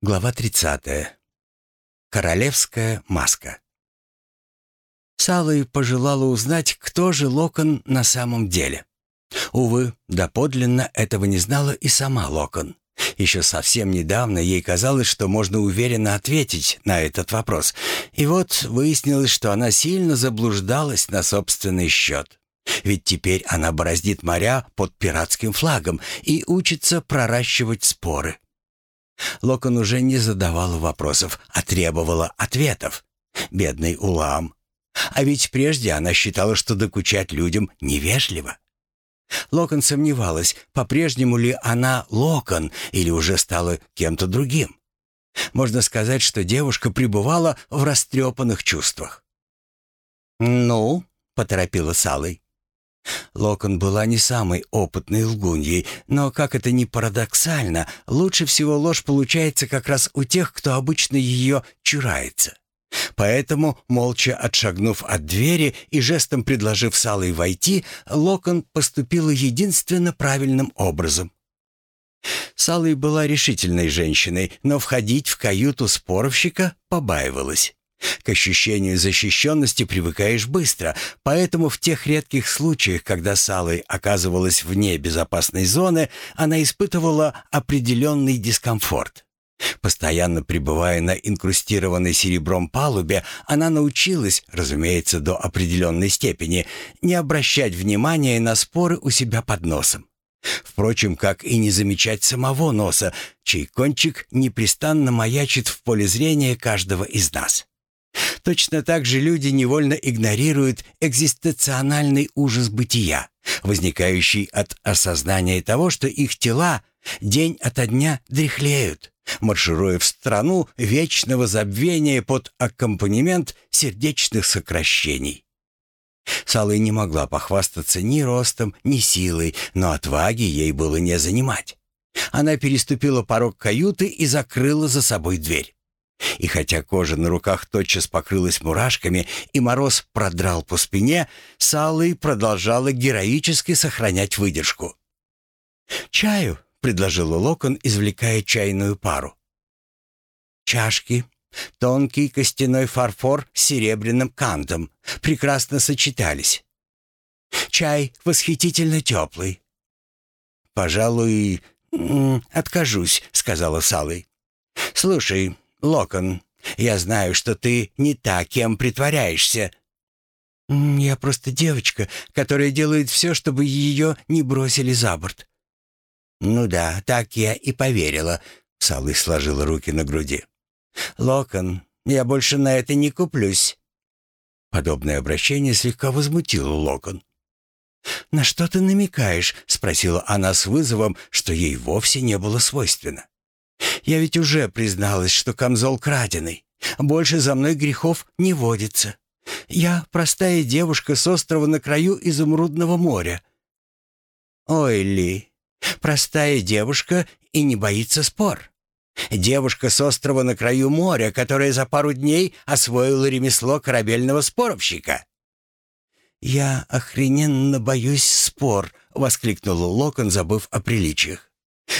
Глава 30. Королевская маска. Салой пожелала узнать, кто же Локон на самом деле. Увы, доподлинно этого не знала и сама Локон. Еще совсем недавно ей казалось, что можно уверенно ответить на этот вопрос. И вот выяснилось, что она сильно заблуждалась на собственный счет. Ведь теперь она бороздит моря под пиратским флагом и учится проращивать споры. Локон уже не задавала вопросов, а требовала ответов. Бедный Улам. А ведь прежде она считала, что докучать людям невежливо. Локон сомневалась, по-прежнему ли она Локон или уже стала кем-то другим. Можно сказать, что девушка пребывала в растрепанных чувствах. «Ну?» — поторопила Салой. Локон была не самой опытной лгуньей, но, как это ни парадоксально, лучше всего ложь получается как раз у тех, кто обычно ее чурается. Поэтому, молча отшагнув от двери и жестом предложив Салой войти, Локон поступила единственно правильным образом. Салой была решительной женщиной, но входить в каюту споровщика побаивалась. К ощущению защищенности привыкаешь быстро, поэтому в тех редких случаях, когда Салой оказывалась вне безопасной зоны, она испытывала определенный дискомфорт. Постоянно пребывая на инкрустированной серебром палубе, она научилась, разумеется, до определенной степени, не обращать внимания на споры у себя под носом. Впрочем, как и не замечать самого носа, чей кончик непрестанно маячит в поле зрения каждого из нас. Точно так же люди невольно игнорируют экзистенциональный ужас бытия, возникающий от осознания того, что их тела день ото дня дряхлеют, маршируя в страну вечного забвения под аккомпанемент сердечных сокращений. Салой не могла похвастаться ни ростом, ни силой, но отваги ей было не занимать. Она переступила порог каюты и закрыла за собой дверь. И хотя кожа на руках тотчас покрылась мурашками и мороз продрал по спине, Саллой продолжала героически сохранять выдержку. «Чаю», — предложила Локон, извлекая чайную пару. «Чашки, тонкий костяной фарфор с серебряным кантом прекрасно сочетались. Чай восхитительно теплый». «Пожалуй, откажусь», — сказала Салой. «Слушай, Локон, я знаю, что ты не та, кем притворяешься». «Я просто девочка, которая делает все, чтобы ее не бросили за борт». «Ну да, так я и поверила», — Салый сложила руки на груди. «Локон, я больше на это не куплюсь». Подобное обращение слегка возмутило Локон. «На что ты намекаешь?» — спросила она с вызовом, что ей вовсе не было свойственно. Я ведь уже призналась, что камзол краденый. Больше за мной грехов не водится. Я простая девушка с острова на краю изумрудного моря. Ой, Ли, простая девушка и не боится спор. Девушка с острова на краю моря, которая за пару дней освоила ремесло корабельного споровщика. «Я охрененно боюсь спор», — воскликнул Локон, забыв о приличиях.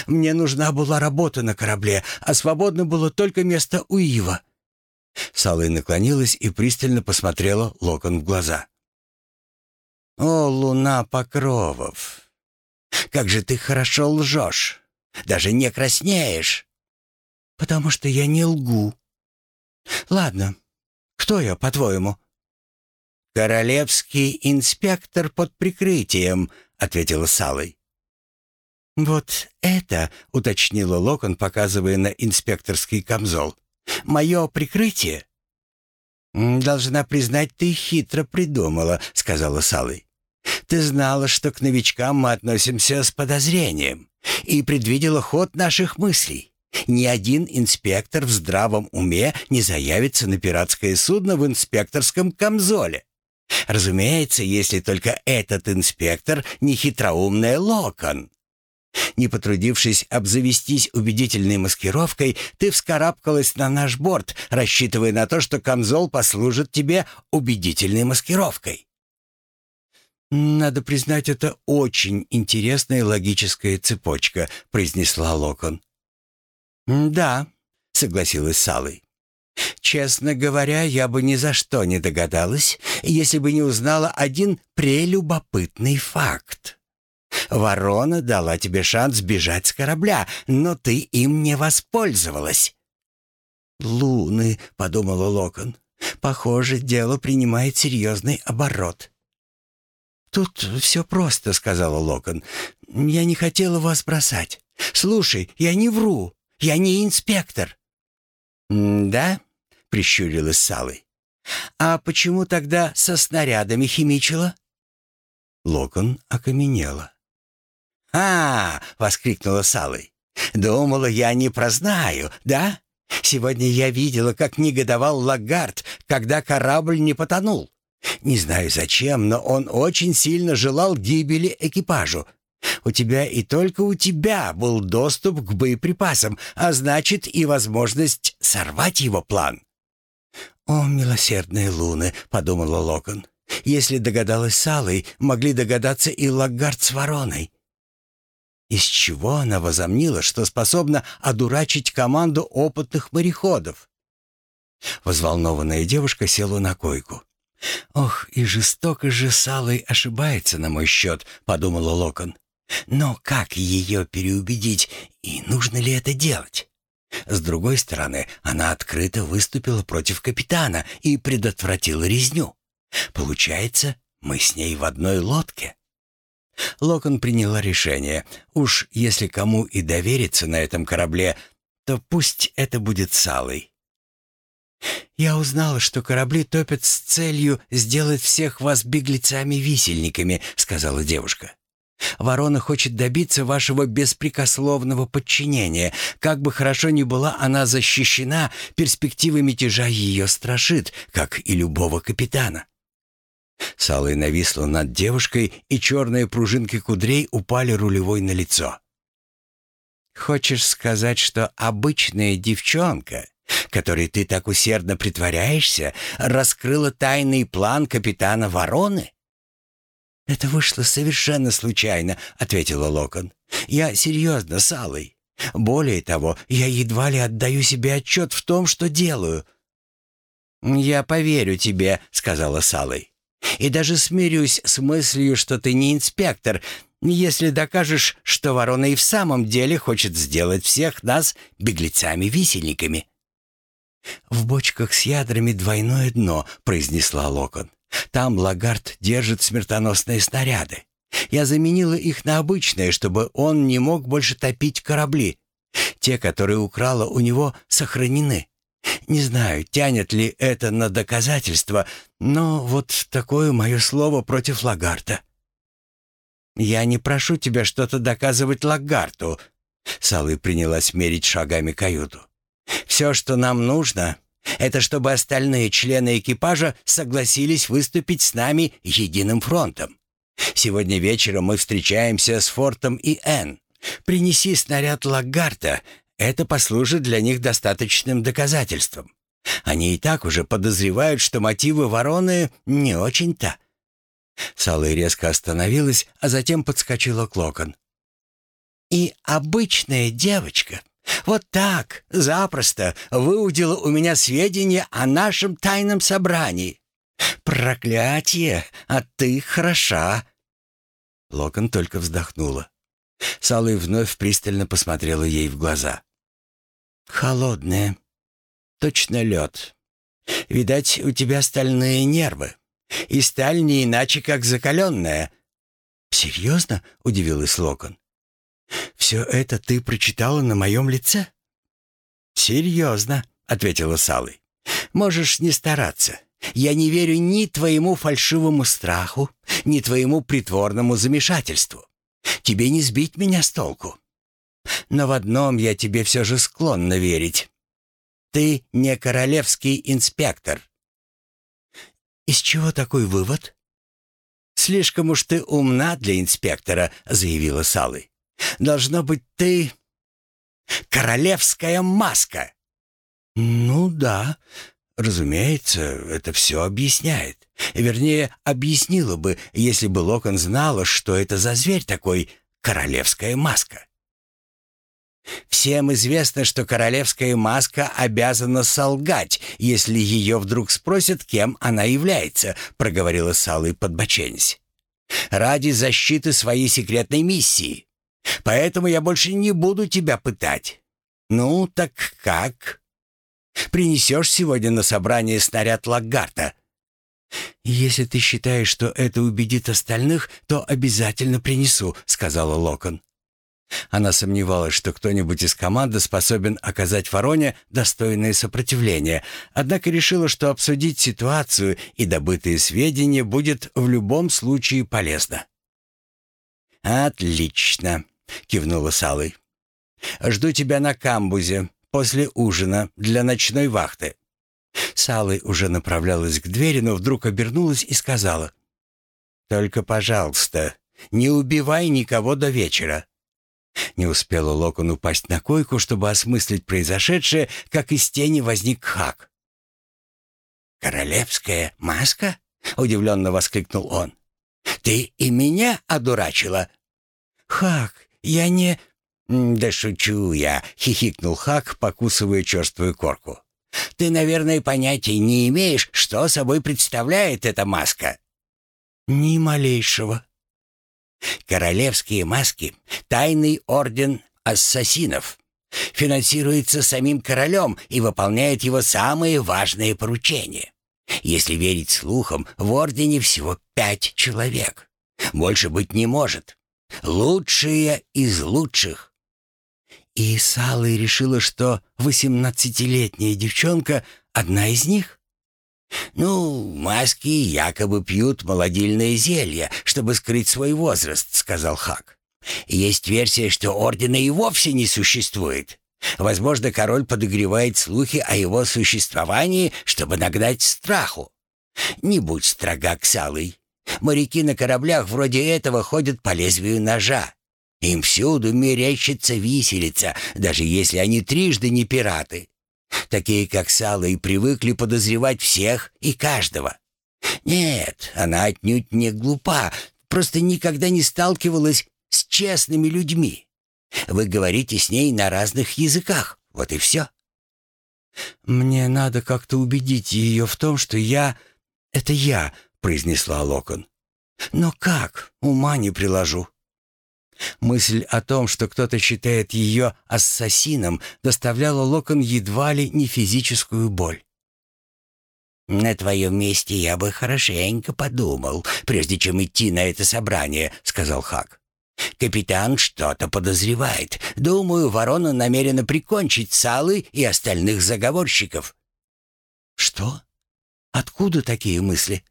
Мне нужна была работа на корабле, а свободно было только место у Ива». Салой наклонилась и пристально посмотрела Локон в глаза. «О, луна Покровов! Как же ты хорошо лжешь! Даже не краснеешь!» «Потому что я не лгу». «Ладно, кто я, по-твоему?» «Королевский инспектор под прикрытием», — ответила Салой. «Вот это», — уточнила Локон, показывая на инспекторский камзол, — «мое прикрытие». «Должна признать, ты хитро придумала», — сказала Салой. «Ты знала, что к новичкам мы относимся с подозрением и предвидела ход наших мыслей. Ни один инспектор в здравом уме не заявится на пиратское судно в инспекторском камзоле. Разумеется, если только этот инспектор не хитроумная Локон. Не потрудившись обзавестись убедительной маскировкой, ты вскарабкалась на наш борт, рассчитывая на то, что камзол послужит тебе убедительной маскировкой. «Надо признать, это очень интересная логическая цепочка», — произнесла Локон. «Да, — согласилась Салой. «Честно говоря, я бы ни за что не догадалась, если бы не узнала один прелюбопытный факт. Ворона дала тебе шанс бежать с корабля, но ты им не воспользовалась». «Луны», — подумала Локон, — «похоже, дело принимает серьезный оборот». «Тут все просто», — сказала Локон. «Я не хотела вас бросать. Слушай, я не вру. Я не инспектор». «Да?» — прищурилась Салой. «А почему тогда со снарядами химичила?» Локон окаменела. «А!» — воскликнула Салой. «Думала, я не прознаю, да? Сегодня я видела, как негодовал Лагард, когда корабль не потонул. Не знаю зачем, но он очень сильно желал гибели экипажу. У тебя и только у тебя был доступ к боеприпасам, а значит и возможность сорвать его план. «О, милосердные луны!» — подумала Локон. «Если догадалась Салой, могли догадаться и Лагард с Вороной». Из чего она возомнила, что способна одурачить команду опытных мореходов? Взволнованная девушка села на койку. «Ох, и жестоко же Салой ошибается на мой счет», — подумала Локон. «Но как ее переубедить, и нужно ли это делать?» С другой стороны, она открыто выступила против капитана и предотвратила резню. Получается, мы с ней в одной лодке. Локон приняла решение. Уж если кому и довериться на этом корабле, то пусть это будет Салой. «Я узнала, что корабли топят с целью сделать всех вас беглецами-висельниками», — сказала девушка. «Ворона хочет добиться вашего беспрекословного подчинения. Как бы хорошо ни была она защищена, перспектива мятежа ее страшит, как и любого капитана». Салой нависла над девушкой, и черные пружинки кудрей упали рулевой на лицо. «Хочешь сказать, что обычная девчонка которой ты так усердно притворяешься, раскрыла тайный план капитана Вороны?» «Это вышло совершенно случайно», — ответила Локон. «Я серьезно с Аллой. Более того, я едва ли отдаю себе отчет в том, что делаю». «Я поверю тебе», — сказала Салой. «И даже смирюсь с мыслью, что ты не инспектор, если докажешь, что ворона и в самом деле хочет сделать всех нас беглецами-висельниками». «В бочках с ядрами двойное дно», — произнесла Локон. «Там Лагард держит смертоносные снаряды. Я заменила их на обычные, чтобы он не мог больше топить корабли. Те, которые украла у него, сохранены. Не знаю, тянет ли это на доказательство, но вот такое мое слово против Лагарта». «Я не прошу тебя что-то доказывать Лагарту», — Салы принялась мерить шагами каюту. Все, что нам нужно, это чтобы остальные члены экипажа согласились выступить с нами единым фронтом. Сегодня вечером мы встречаемся с Фортом и Н. Принеси снаряд Лагарта, это послужит для них достаточным доказательством. Они и так уже подозревают, что мотивы вороны не очень-то. Салой резко остановилась, а затем подскочила к Локон. «И обычная девочка вот так, запросто, выудила у меня сведения о нашем тайном собрании. Проклятие, а ты хороша. Локон только вздохнула. Салой вновь пристально посмотрела ей в глаза. «Холодная. Точно лед. Видать, у тебя стальные нервы. И сталь не иначе, как закаленная». «Серьезно?» — удивилась Локон. «Все это ты прочитала на моем лице?» «Серьезно», — ответила Салой. «Можешь не стараться. Я не верю ни твоему фальшивому страху, ни твоему притворному замешательству. Тебе не сбить меня с толку. Но в одном я тебе все же склонна верить. Ты не королевский инспектор». «Из чего такой вывод?» «Слишком уж ты умна для инспектора», — заявила Салой. Должно быть, ты... Королевская маска!» «Ну да, разумеется, это все объясняет. Вернее, объяснила бы, если бы Локон знала, что это за зверь такой королевская маска». Всем известно, что королевская маска обязана солгать, если ее вдруг спросят, кем она является, проговорила Салый подбоченись. Ради защиты своей секретной миссии. Поэтому я больше не буду тебя пытать. Ну, так как? Принесешь сегодня на собрание снаряд Лагарта? «Если ты считаешь, что это убедит остальных, то обязательно принесу», — сказала Локон. Она сомневалась, что кто-нибудь из команды способен оказать Вороне достойное сопротивление, однако решила, что обсудить ситуацию и добытые сведения будет в любом случае полезно. «Отлично», — кивнула Салой. «Жду тебя на камбузе после ужина для ночной вахты». Салой уже направлялась к двери, но вдруг обернулась и сказала. «Только, пожалуйста, не убивай никого до вечера. Не успела Локон упасть на койку, чтобы осмыслить произошедшее, как из тени возник Хак. «Королевская маска?» — удивленно воскликнул он. «Ты и меня одурачила?» «Хак, я не...» «Да шучу я», — хихикнул Хак, покусывая черствую корку. «Ты, наверное, понятия не имеешь, что собой представляет эта маска». «Ни малейшего», Королевские маски — тайный орден ассасинов. Финансируется самим королем и выполняет его самые важные поручения. Если верить слухам, в ордене всего пять человек. Больше быть не может. Лучшие из лучших. И Салой решила, что восемнадцатилетняя девчонка — одна из них? «Ну, маски якобы пьют молодильное зелье, чтобы скрыть свой возраст», — сказал Хак. «Есть версия, что ордена и вовсе не существует. Возможно, король подогревает слухи о его существовании, чтобы нагнать страху. Не будь строга к Салой. Моряки на кораблях вроде этого ходят по лезвию ножа. Им всюду мерещится виселица, даже если они трижды не пираты. Такие, как Сала, и привыкли подозревать всех и каждого. Нет, она отнюдь не глупа, просто никогда не сталкивалась с честными людьми. Вы говорите с ней на разных языках, вот и все. «Мне надо как-то убедить ее в том, что я — это я», — произнесла Локон. «Но как? Ума не приложу». Мысль о том, что кто-то считает ее ассасином, доставляла Локон едва ли не физическую боль. «На твоем месте я бы хорошенько подумал, прежде чем идти на это собрание», — сказал Хак. «Капитан что-то подозревает. Думаю, ворона намерена прикончить Салы и остальных заговорщиков». «Что? Откуда такие мысли?»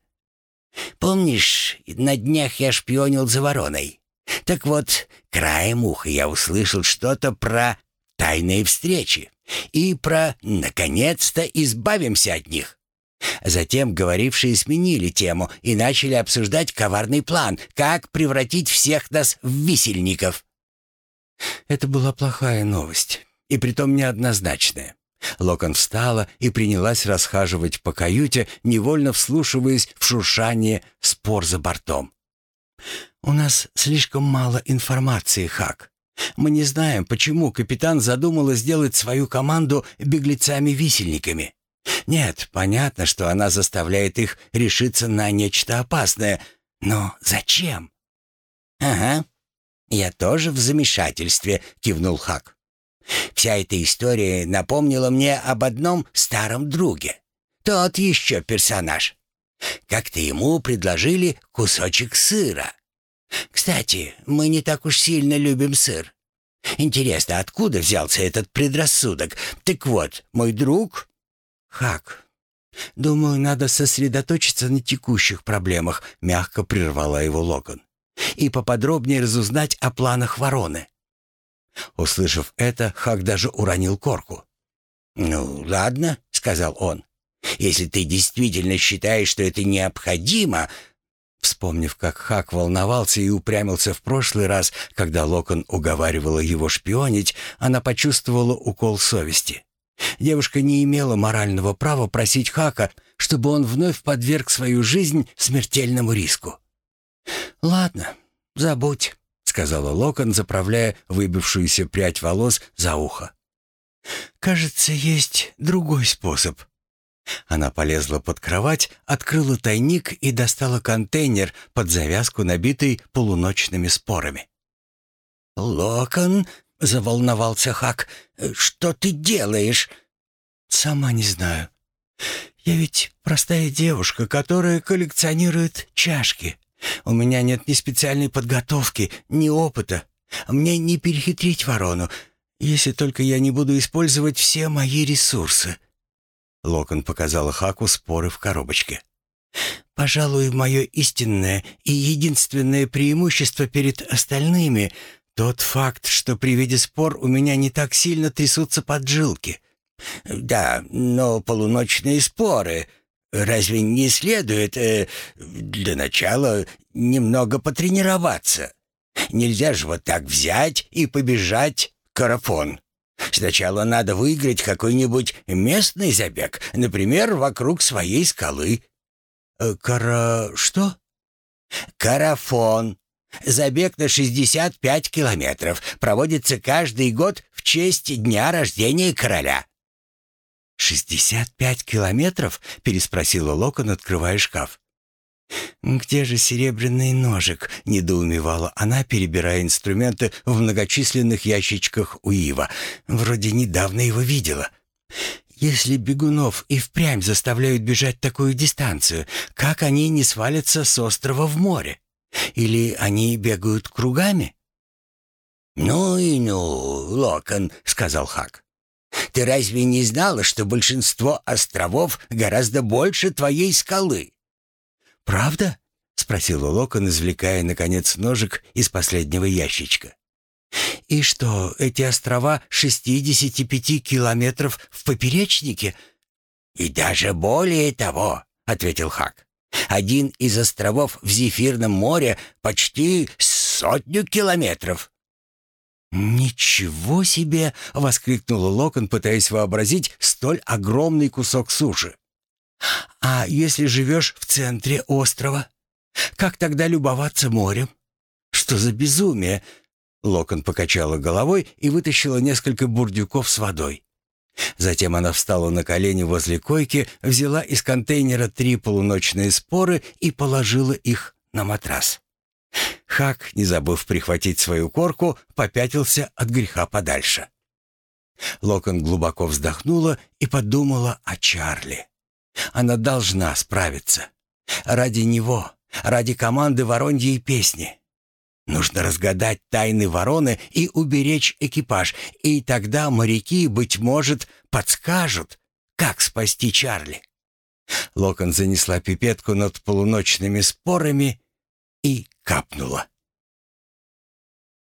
«Помнишь, на днях я шпионил за вороной? Так вот, краем уха я услышал что-то про тайные встречи и про «наконец-то избавимся от них». Затем говорившие сменили тему и начали обсуждать коварный план, как превратить всех нас в висельников. Это была плохая новость, и притом неоднозначная. Локон встала и принялась расхаживать по каюте, невольно вслушиваясь в шуршание спор за бортом. «У нас слишком мало информации, Хак. Мы не знаем, почему капитан задумала сделать свою команду беглецами-висельниками. Нет, понятно, что она заставляет их решиться на нечто опасное, но зачем?» «Ага, я тоже в замешательстве», — кивнул Хак. «Вся эта история напомнила мне об одном старом друге. Тот еще персонаж. Как-то ему предложили кусочек сыра. Кстати, мы не так уж сильно любим сыр. Интересно, откуда взялся этот предрассудок? Так вот, мой друг... Хак, думаю, надо сосредоточиться на текущих проблемах, мягко прервала его Логан. И поподробнее разузнать о планах вороны. Услышав это, Хак даже уронил корку. «Ну, ладно», — сказал он. «Если ты действительно считаешь, что это необходимо, Вспомнив, как Хак волновался и упрямился в прошлый раз, когда Локон уговаривала его шпионить, она почувствовала укол совести. Девушка не имела морального права просить Хака, чтобы он вновь подверг свою жизнь смертельному риску. «Ладно, забудь», — сказала Локон, заправляя выбившуюся прядь волос за ухо. «Кажется, есть другой способ». Она полезла под кровать, открыла тайник и достала контейнер под завязку, набитый полуночными спорами. «Локон», — заволновался Хак, — «что ты делаешь?» «Сама не знаю. Я ведь простая девушка, которая коллекционирует чашки. У меня нет ни специальной подготовки, ни опыта. Мне не перехитрить ворону, если только я не буду использовать все мои ресурсы». Локон показала Хаку споры в коробочке. «Пожалуй, мое истинное и единственное преимущество перед остальными — тот факт, что при виде спор у меня не так сильно трясутся поджилки. Да, но полуночные споры. Разве не следует э, для начала немного потренироваться? Нельзя же вот так взять и побежать карафон. Сначала надо выиграть какой-нибудь местный забег, например, вокруг своей скалы. Э, кара... что? Карафон. Забег на 65 километров проводится каждый год в честь дня рождения короля. «Шестьдесят пять километров?» — переспросила Локон, открывая шкаф. «Где же серебряный ножик?» — недоумевала она, перебирая инструменты в многочисленных ящичках у Ива. «Вроде недавно его видела». «Если бегунов и впрямь заставляют бежать такую дистанцию, как они не свалятся с острова в море?» Или они бегают кругами?» «Ну и ну, Локон», — сказал Хак. «Ты разве не знала, что большинство островов гораздо больше твоей скалы?» «Правда?» — спросила Локон, извлекая, наконец, ножик из последнего ящичка. «И что, эти острова 65 километров в поперечнике?» «И даже более того», — ответил Хак. Один из островов в Зефирном море почти сотню километров». «Ничего себе!» — воскликнула Локон, пытаясь вообразить столь огромный кусок суши. «А если живешь в центре острова? Как тогда любоваться морем? Что за безумие?» Локон покачала головой и вытащила несколько бурдюков с водой. Затем она встала на колени возле койки, взяла из контейнера три полуночные споры и положила их на матрас. Хак, не забыв прихватить свою корку, попятился от греха подальше. Локон глубоко вздохнула и подумала о Чарли. Она должна справиться. Ради него, ради команды Вороньей песни. Нужно разгадать тайны вороны и уберечь экипаж, и тогда моряки, быть может, подскажут, как спасти Чарли. Локон занесла пипетку над полуночными спорами и капнула.